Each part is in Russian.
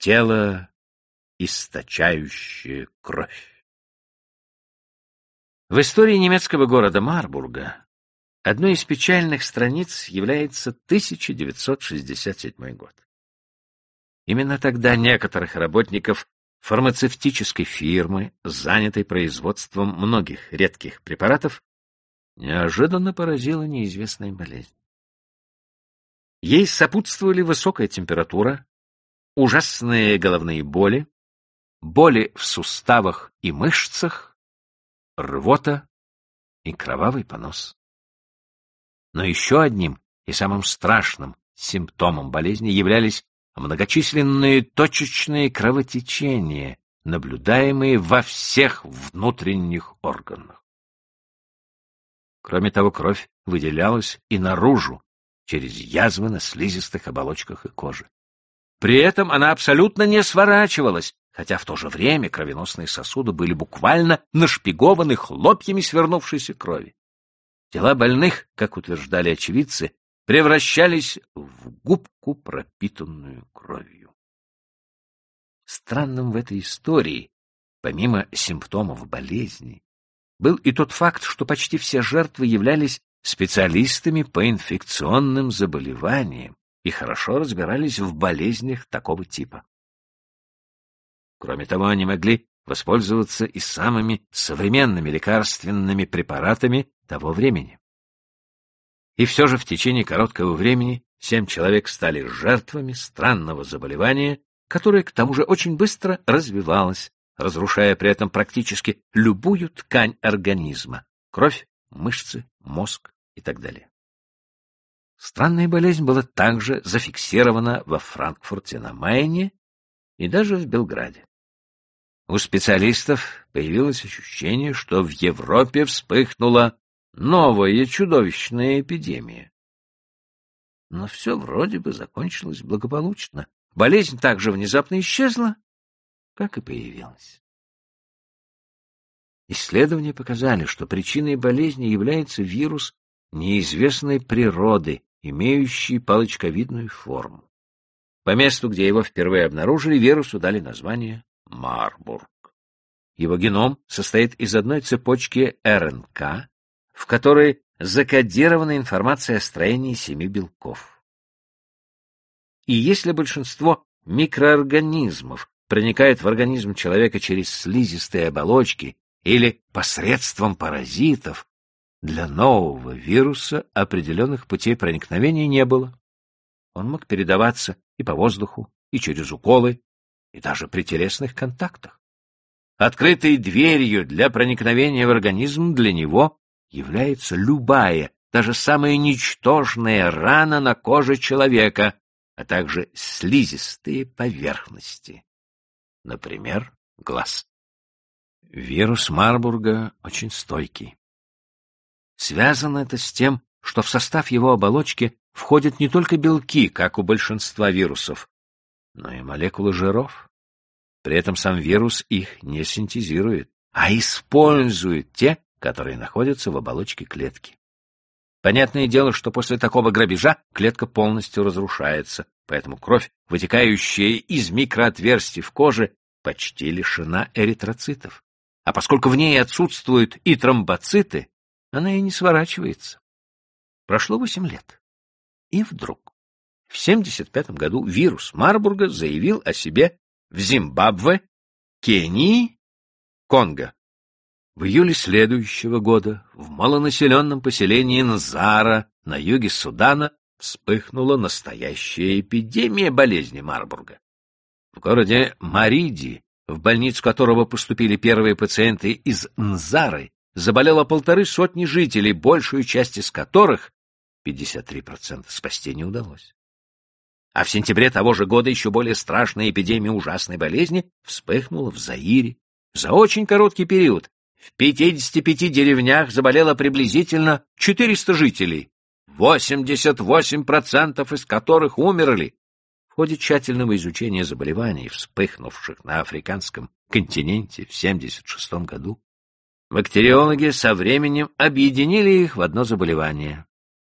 тело, источающее кровь. В истории немецкого города Марбурга одной из печальных страниц является 1967 год. Именно тогда некоторых работников фармацевтической фирмы, занятой производством многих редких препаратов, неожиданно поразила неизвестная болезнь. Ей сопутствовали высокая температура, ужасные головные боли, боли в суставах и мышцах, рвота и кровавый понос. Но еще одним и самым страшным симптомом болезни являлись многочисленные точечные кровотечения, наблюдаемые во всех внутренних органах. Кроме того, кровь выделялась и наружу, через язвы на слизистых оболочках и коже. При этом она абсолютно не сворачивалась, хотя в то же время кровеносные сосуды были буквально нашпигованы хлопьями свернувшейся крови. Тела больных, как утверждали очевидцы, превращались в губку, пропитанную кровью. Странным в этой истории, помимо симптомов болезни, был и тот факт, что почти все жертвы являлись специалистами по инфекционным заболеваниям и хорошо разбирались в болезнях такого типа. Кроме того, они могли воспользоваться и самыми современными лекарственными препаратами того времени. И все же в течение короткого времени семь человек стали жертвами странного заболевания, которое к тому же очень быстро развивалось, разрушая при этом практически любую ткань организма — кровь, мышцы, мозг и так далее. Странная болезнь была также зафиксирована во Франкфурте на Майне и даже в Белграде. У специалистов появилось ощущение, что в Европе вспыхнула новая чудовищная эпидемия. Но все вроде бы закончилось благополучно. Болезнь также внезапно исчезла, как и появилась. Исследования показали, что причиной болезни является вирус неизвестной природы, имеющий палочковидную форму. По месту, где его впервые обнаружили, вирусу дали название Марбург. Его геном состоит из одной цепочки РНК, в которой закодирована информация о строении семи белков. И если большинство микроорганизмов проникает в организм человека через слизистые оболочки или посредством паразитов, для нового вируса определенных путей проникновения не было. Он мог передаваться и по воздуху, и через уколы, и даже при телесных контактах. Открытой дверью для проникновения в организм для него является любая, даже самая ничтожная рана на коже человека, а также слизистые поверхности, например, глаз. Вирус Марбурга очень стойкий. Связано это с тем, что в состав его оболочки входят не только белки, как у большинства вирусов, но и молекулы жиров. При этом сам вирус их не синтезирует, а использует те, которые находятся в оболочке клетки. Понятное дело, что после такого грабежа клетка полностью разрушается, поэтому кровь, вытекающая из микроотверстий в коже, почти лишена эритроцитов. А поскольку в ней отсутствуют и тромбоциты, она и не сворачивается. Прошло восемь лет. И вдруг, в 75 году вирус Марбурга заявил о себе в Зимбабве, Кении, Конго. В июле следующего года в малонаселенном поселении Нзара на юге Судана вспыхнула настоящая эпидемия болезни Марбурга. В городе Мариди, в больницу которого поступили первые пациенты из Нзары, заболело полторы сотни жителей, большую часть из которых, 53%, спасти не удалось. А в сентябре того же года еще более страшная эпидемия ужасной болезни вспыхнула в Заире. За очень короткий период в 55 деревнях заболело приблизительно 400 жителей, 88% из которых умерли. В ходе тщательного изучения заболеваний, вспыхнувших на африканском континенте в 76 году, бактериологи со временем объединили их в одно заболевание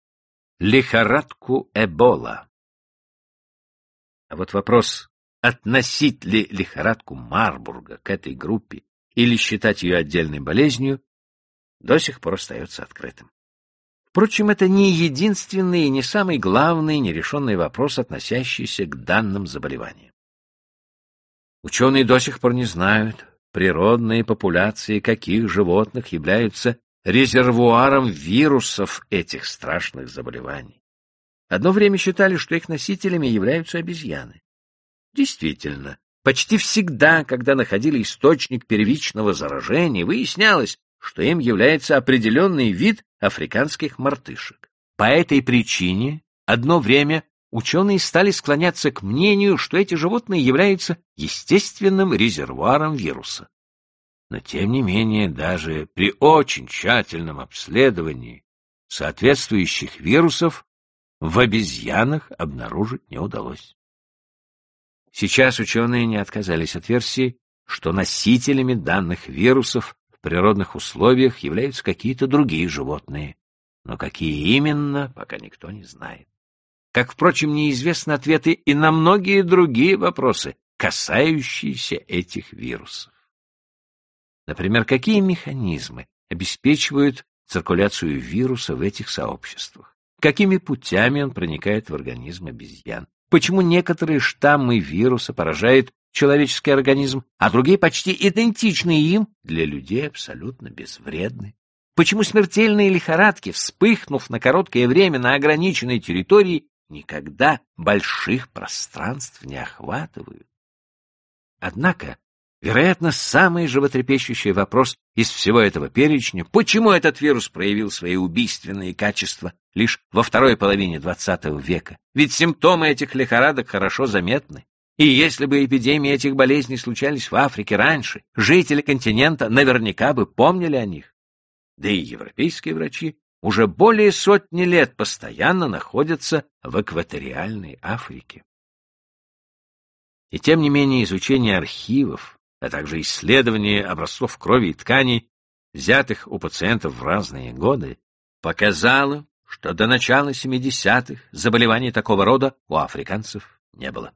— лихорадку Эбола. А вот вопрос, относить ли лихорадку Марбурга к этой группе или считать ее отдельной болезнью, до сих пор остается открытым. Впрочем, это не единственный и не самый главный нерешенный вопрос, относящийся к данным заболеваниям. Ученые до сих пор не знают, природные популяции каких животных являются резервуаром вирусов этих страшных заболеваний. Одно время считали, что их носителями являются обезьяны. Действительно, почти всегда, когда находили источник первичного заражения, выяснялось, что им является определенный вид африканских мартышек. По этой причине одно время ученые стали склоняться к мнению, что эти животные являются естественным резервуаром вируса. Но тем не менее, даже при очень тщательном обследовании соответствующих вирусов в обезьянах обнаружить не удалось. Сейчас ученые не отказались от версии, что носителями данных вирусов природных условиях являются какие-то другие животные. Но какие именно, пока никто не знает. Как, впрочем, неизвестны ответы и на многие другие вопросы, касающиеся этих вирусов. Например, какие механизмы обеспечивают циркуляцию вируса в этих сообществах? Какими путями он проникает в организм обезьян? Почему некоторые штаммы вируса поражают человеческий организм, а другие почти идентичны им, для людей абсолютно безвредны. Почему смертельные лихорадки, вспыхнув на короткое время на ограниченной территории, никогда больших пространств не охватывают? Однако, вероятно, самый животрепещущий вопрос из всего этого перечня, почему этот вирус проявил свои убийственные качества лишь во второй половине XX века? Ведь симптомы этих лихорадок хорошо заметны. И если бы эпидемии этих болезней случались в Африке раньше, жители континента наверняка бы помнили о них. Да и европейские врачи уже более сотни лет постоянно находятся в экваториальной Африке. И тем не менее изучение архивов, а также исследование образцов крови и тканей, взятых у пациентов в разные годы, показало, что до начала 70-х заболеваний такого рода у африканцев не было.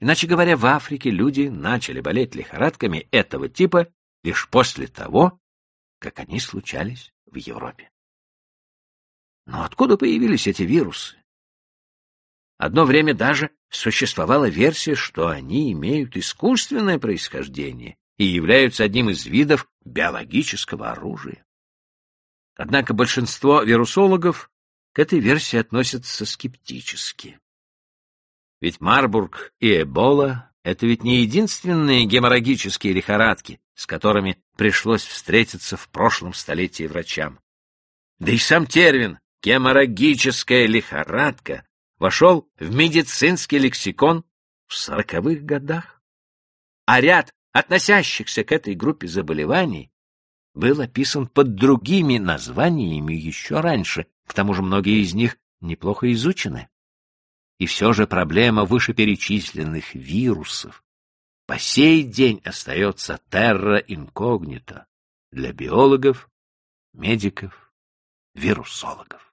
Иначе говоря, в Африке люди начали болеть лихорадками этого типа лишь после того, как они случались в Европе. Но откуда появились эти вирусы? Одно время даже существовала версия, что они имеют искусственное происхождение и являются одним из видов биологического оружия. Однако большинство вирусологов к этой версии относятся скептически. Ведь Марбург и Эбола — это ведь не единственные геморрагические лихорадки, с которыми пришлось встретиться в прошлом столетии врачам. Да и сам термин «геморрагическая лихорадка» вошел в медицинский лексикон в сороковых годах. А ряд относящихся к этой группе заболеваний был описан под другими названиями еще раньше, к тому же многие из них неплохо изучены. И все же проблема вышеперечисленных вирусов по сей день остается терра инкогнито для биологов, медиков, вирусологов.